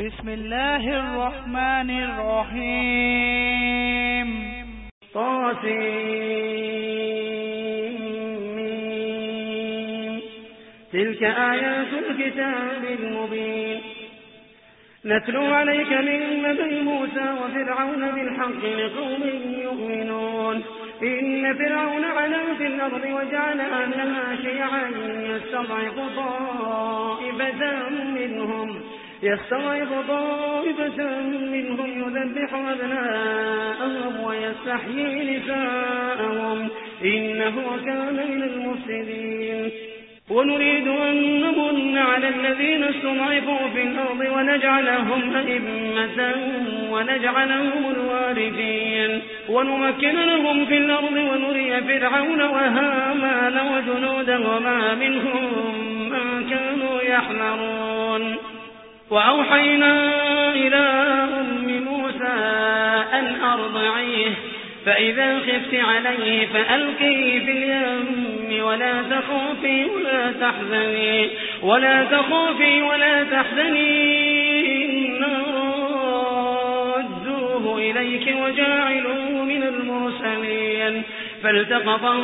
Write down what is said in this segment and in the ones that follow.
بسم الله الرحمن الرحيم طاسمين تلك آيات الكتاب المبين نتلو عليك من نبي موسى وفرعون بالحق لقوم يؤمنون إن فرعون علا في الأرض وجعل أهلها شيعا يستضعف طائفة منهم يستضعف طائفة منهم يذبح أبناءهم ويستحيي نساءهم. إنه كان من المفسدين. ونريد أن نمن على الذين استضعفوا في الأرض ونجعلهم أئمة ونجعلهم الوارثين. ونمكن لهم في الأرض ونري فرعون وهامان وجنودهما منهم ما كانوا يحذرون. وأوحينا إلى أم موسى أن أرضعيه فإذا خفت عليه فألقيه في اليم ولا تخافي ولا تحزني ولا تخافي ولا تحزني إنا ردوه إليك وجاعلوه من المرسلين. فالتقطه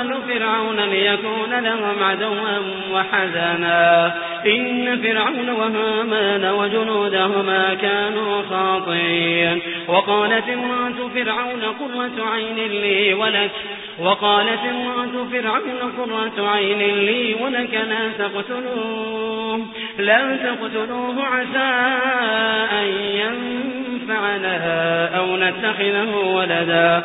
آل فرعون ليكون لهم عدوا وحزنا. إن فرعون وهامان وجنودهما كانوا خاطئين. وقالت امرأة فرعون قرة عين لي ولك وقالت امرأة فرعون قرة عين لي ولك لا تقتلوه لا تقتلوه عسى أن ينفعنا أو نتخذه ولدا.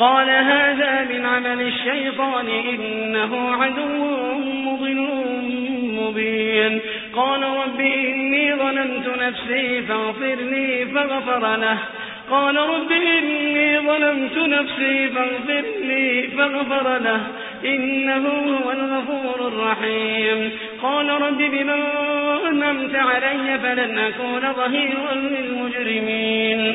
قال هذا من عمل الشيطان إنه عدو مضل مبين. قال رب إني ظلمت نفسي فاغفر لي فغفر له. قال رب إني ظلمت نفسي فاغفر لي فاغفر له. إنه هو الغفور الرحيم. قال رب بما أنمت علي فلن أكون ظهيرا للمجرمين.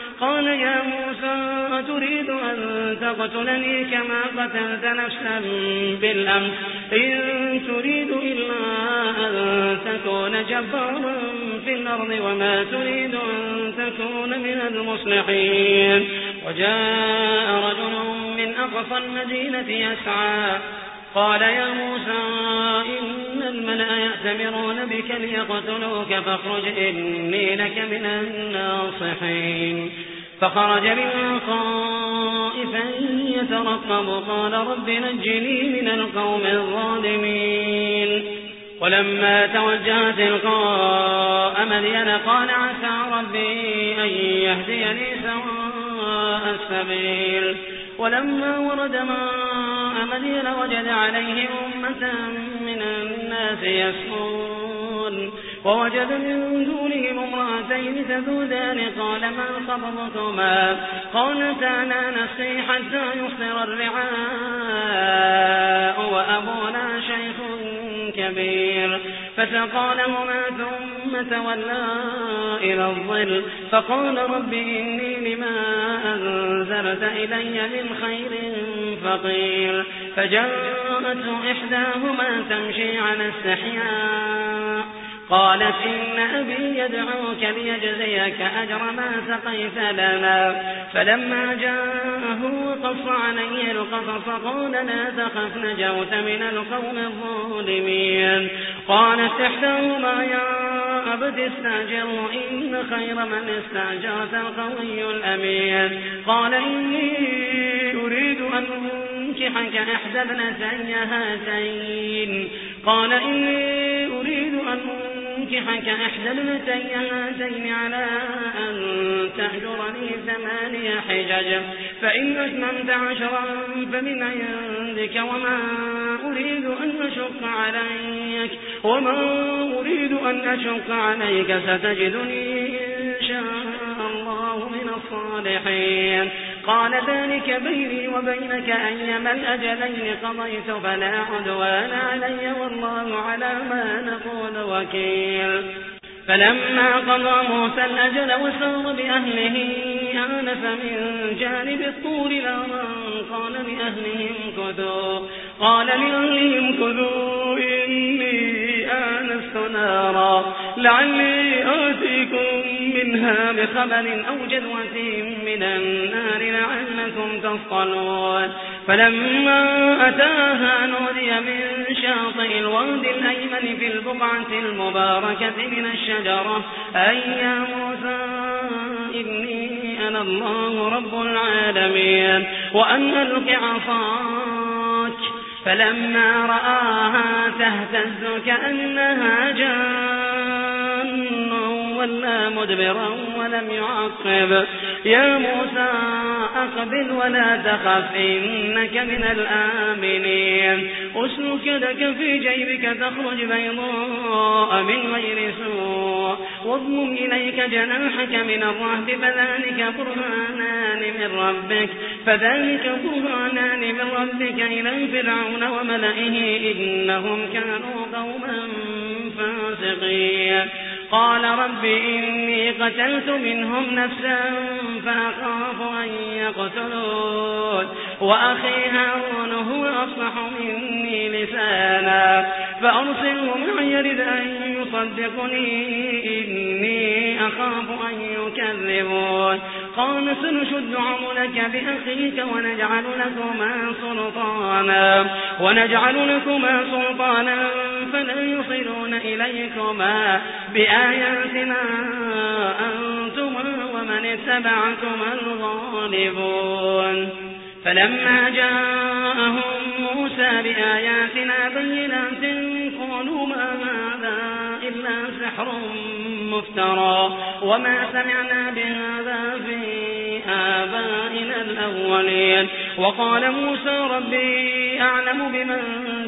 قال يا موسى أتريد أن تقتلني كما قتلت نفسا بالأمس؟ إن تريد إلا أن تكون جبارا في الأرض وما تريد أن تكون من المصلحين. وجاء رجل من أقصى المدينة يسعى. قال يا موسى إن الملأ يأتمرون بك ليقتلوك فاخرج إني لك من الناصحين. فخرج من خائفا يترقب. قال رب نجني من القوم الظالمين. ولما توجه تلقاء مدين قال عسى ربي أن يهديني سواء السبيل. ولما ورد ماء مدين وجد عليه أمة من الناس يسكون ووجد من دونهم امرأتين تذودان. قال ما خبرتما قالتا لا نسقي حتى يصدر الرعاء وأبونا شيخ كبير. فسقى لهما ثم تولى إلى الظل. فقال رب إني لما أنزلت إلي من خير فقير. فجاءته إحداهما تمشي على استحياء. قالت إن أبي يدعوك ليجزيك أجر ما سقيت لنا. فلما جاءه وقص عليه القصص قال لا تخف نجوت من القوم الظالمين. قالت إحداهما يا أبت استاجره إن خير من استأجرت القوي الأمين. قال إني أريد أن أنكحك إحدى ابنتي هاتين. قال إني أريد أن أنكحك إحدى ابنتي هاتين على أن تهجرني ثمانية حجج. فإن أتممت عشرا فمن عندك وما أريد أن أشق عليك. وما أريد أن أشق عليك ستجدني إن شاء الله من الصالحين. قال ذلك بيني وبينك أيما الأجلين قضيت فلا عدوان علي والله على ما نقول وكيل. فلما قضى موسى الأجل وسار بأهله آنف من جانب الطور نارا قال لأهلهم كذوا قال لأهلهم كذوا إني آنست نارا لعلي آتيكم منها بخبر أو جدوة من النار لعلكم تصطلون فلما أتاها نودي من شاطئ الواد الأيمن في البقعة المباركة من الشجرة أي يا موسى إني أنا الله رب العالمين. وأن ألق عصاك فلما رآها تهتز كأنها جان. ولا مدبرا ولم يعقب. يا موسى أقبل ولا تخف إنك من الآمنين. أسلك لك في جيبك تخرج بيضاء من غير سوء. واضمم إليك جناحك من الرهب فذلك برهانان من ربك. فذلك برهانان من ربك إلى فرعون وملئه إنهم كانوا قوما فاسقين. قال رب إني قتلت منهم نفسا فأخاف أن يقتلون وأخي هارون هو أصلح مني لسانا فأرسله معي يرد أن يصدقني إني أخاف أن يكذبون. قال سنشد عملك بأخيك ونجعل لكما سلطانا ونجعل لكما سلطانا فلا يصلون إليكما بآياتنا أنتما ومن اتبعكما الغالبون. فلما جاءهم موسى بآياتنا بينات قالوا ما هذا إلا سحر مفترى وما سمعنا بهذا في آبائنا الأولين. وقال موسى ربي أعلم بمن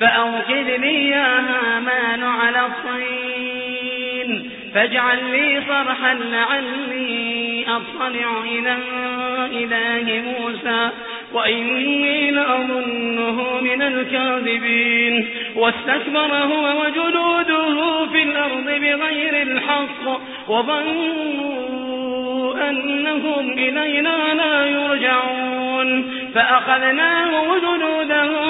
فأوكد لي يا هامان على الطين. فاجعل لي صرحا لعلي أطلع إلى إله موسى وإني لأظنه من الكاذبين. واستكبر هو وجنوده في الأرض بغير الحق وظنوا أنهم إلينا لا يرجعون. فأخذناه وجنوده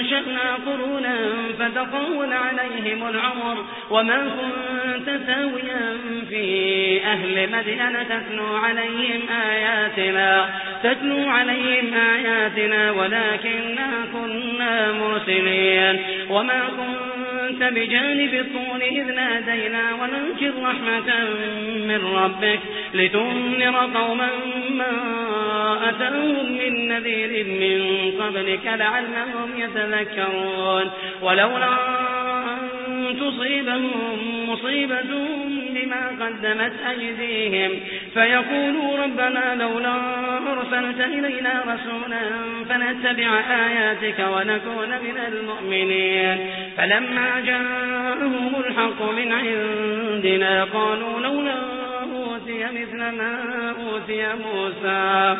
أنشأنا قرونا فتقول عليهم العمر وما كنت ساويا في أهل مدينة تتلو عليهم آياتنا تتلو عليهم آياتنا ولكننا كنا مرسلين. وما كنت بجانب الطول إذ نادينا ولكن رحمة من ربك لتنذر قوما ما أتاهم من نذير من قبلك لعلهم يتذكرون. ولولا أن تصيبهم مصيبة بما قدمت أيديهم فيقولوا ربنا لولا أرسلت إلينا رسولا فنتبع آياتك ونكون من المؤمنين. فلما جاءهم الحق من عندنا قالوا لولا مثل ما أوتي موسى.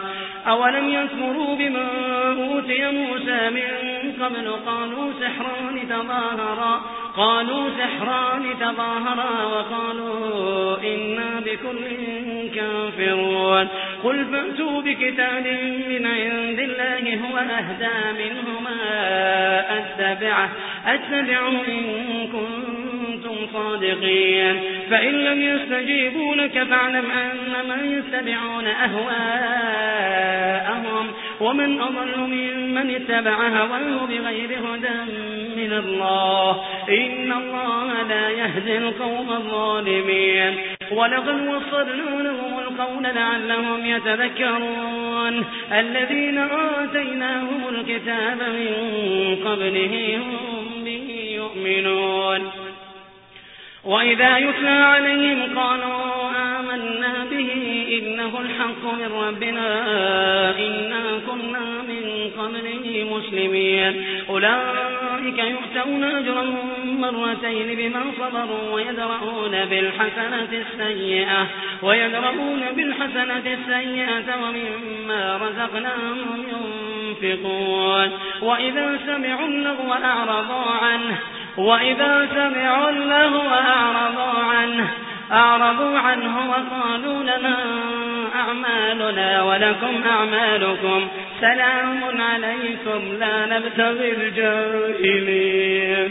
أولم يكفروا بما أوتي موسى من قبل؟ قالوا سحران تظاهرا. قالوا سحران تظاهرا وقالوا إنا بكل كافرون. قل فأتوا بكتاب من عند الله هو أهدى منهما أتبعه. أتبعه إن كنتم صادقين. فإن لم يستجيبوا لك فاعلم أنما يتبعون أهواءهم. ومن أضل ممن اتبع هواه بغير هدى من الله. إن الله لا يهدي القوم الظالمين. ولقد وصلنا لهم القول لعلهم يتذكرون. الذين آتيناهم الكتاب من قبله هم به يؤمنون. وإذا يتلى عليهم قالوا آمنا به إنه الحق من ربنا إنا كنا من قبله مسلمين. أولئك يؤتون أجرهم مرتين بما صبروا ويدرؤون بالحسنة السيئة ويدرؤون بالحسنة السيئة ومما رزقناهم ينفقون. وإذا سمعوا اللغو أعرضوا عنه وإذا سمعوا اللهو أعرضوا عنه أعرضوا عنه وقالوا لنا أعمالنا ولكم أعمالكم. سلام عليكم لا نبتغي الجاهلين.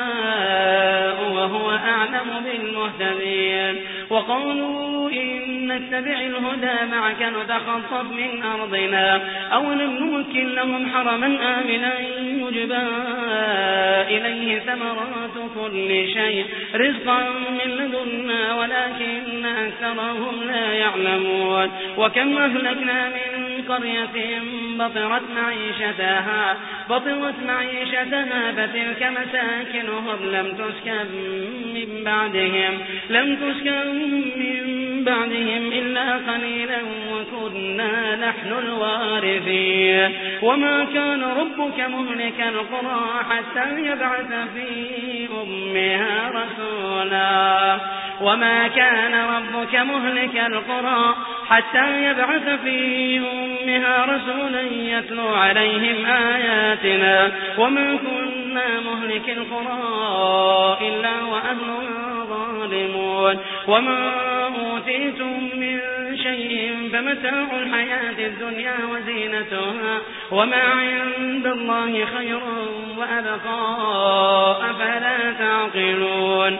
وهو أعلم بالمهتدين وقالوا إن نتبع الهدى معك نتخطف من أرضنا أولم نمكن لهم حرما آمنا يجبى إليه ثمرات كل شيء رزقا من لدنا ولكن أكثرهم لا يعلمون وكم أهلكنا من قرية بطرت معيشتها بطرت معيشتها فتلك مساكنهم. لم تسكن من بعدهم لم تسكن من بعدهم إلا قليلا وكنا نحن الوارثين. وما كان ربك مهلك القرى حتى يبعث في أمها رسولا. وما كان ربك مهلك القرى حتى يبعث في أمها رسولا يتلو عليهم آياتنا وما كنا مهلك القرى إلا وأهلها ظالمون وما أوتيتم من شيء فمتاع الحياة الدنيا وزينتها وما عند الله خير وأبقى أفلا تعقلون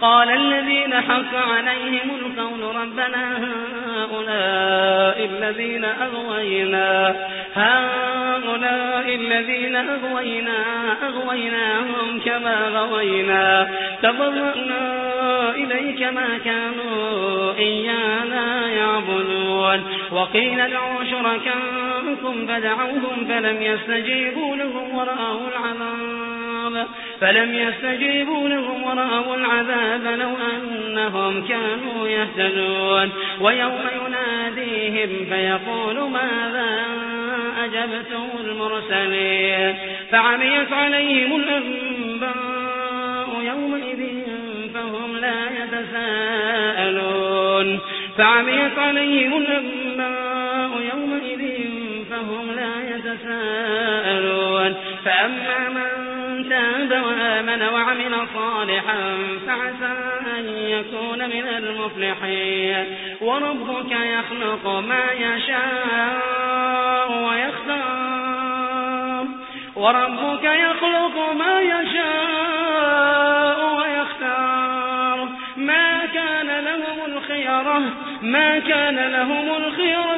قال الذين حق عليهم القول ربنا هؤلاء الذين أغوينا هؤلاء الذين أغوينا أغويناهم كما غوينا. تضرأنا إليك ما كانوا إيانا يعبدون. وقيل ادعوا شركاءكم فدعوهم فلم يستجيبوا لهم ورأوا العذاب. فلم يستجيبوا لهم ورأوا العذاب لو أنهم كانوا يهتدون. ويوم يناديهم فيقول ماذا أجبتم المرسلين؟ فعميت عليهم الأنباء يومئذ فهم لا يتساءلون. فعميت عليهم الأنباء يومئذ فهم لا يتساءلون. فأما من تاب وآمن وعمل صالحا فعسى أن يكون من المفلحين. وربك يخلق ما يشاء ويختار. وربك يخلق ما يشاء ويختار. ما كان لهم الخيرة ما كان لهم الخيرة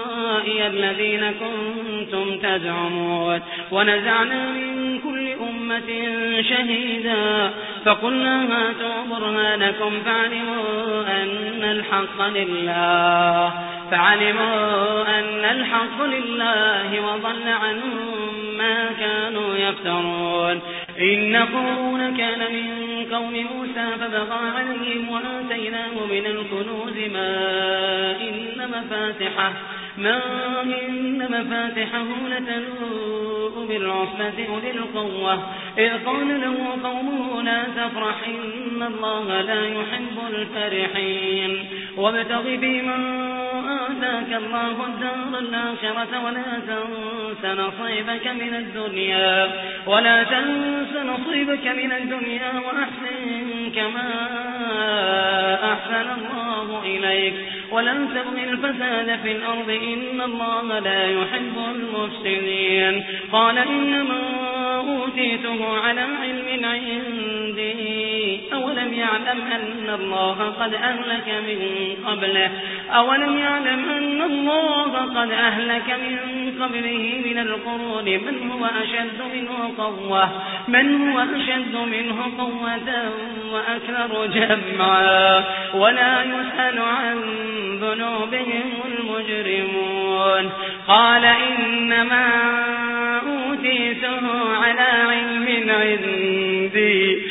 الذين كنتم تزعمون ونزعنا من كل أمة شهيدا فقلنا هاتوا برهانكم فعلموا أن الحق لله فعلموا أن الحق لله وضل عنهم ما كانوا يفترون إن قرون كان من قوم موسى فبغى عليهم وآتيناه من الكنوز ما إن مفاتحه ما إن مفاتحه لتنوء بالعصبة أولي القوة إذ قال له قومه لا تفرح إن الله لا يحب الفرحين وابتغ بما آتاك الله الدار الآخرة ولا تنس نصيبك من الدنيا ولا تنس نصيبك من الدنيا وأحسن كما أحسن الله إليك. ولا تبغي الفساد في الأرض إن الله لا يحب المفسدين. قال إنما أوتيته على علم عندي أولم يعلم أن الله قد أهلك من قبله؟ أولم يعلم أن الله قد أهلك من قبله من القرون؟ من هو أشد منه قوة؟ من هو أشد منه قوة وأكثر جمعا؟ ولا يسأل عن ذنوبهم المجرمون. قال إنما أوتيته على علم عندي.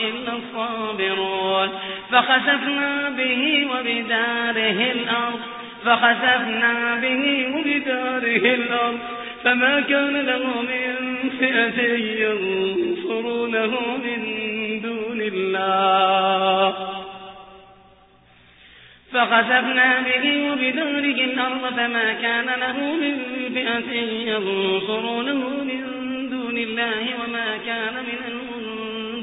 إلا الصابرون. فخسفنا به وبداره الأرض فخسفنا به وبداره الأرض. فما كان له من فئة ينصرونه من دون الله. فخسفنا به وبداره الأرض فما كان له من فئة ينصرونه من دون الله. وما كان من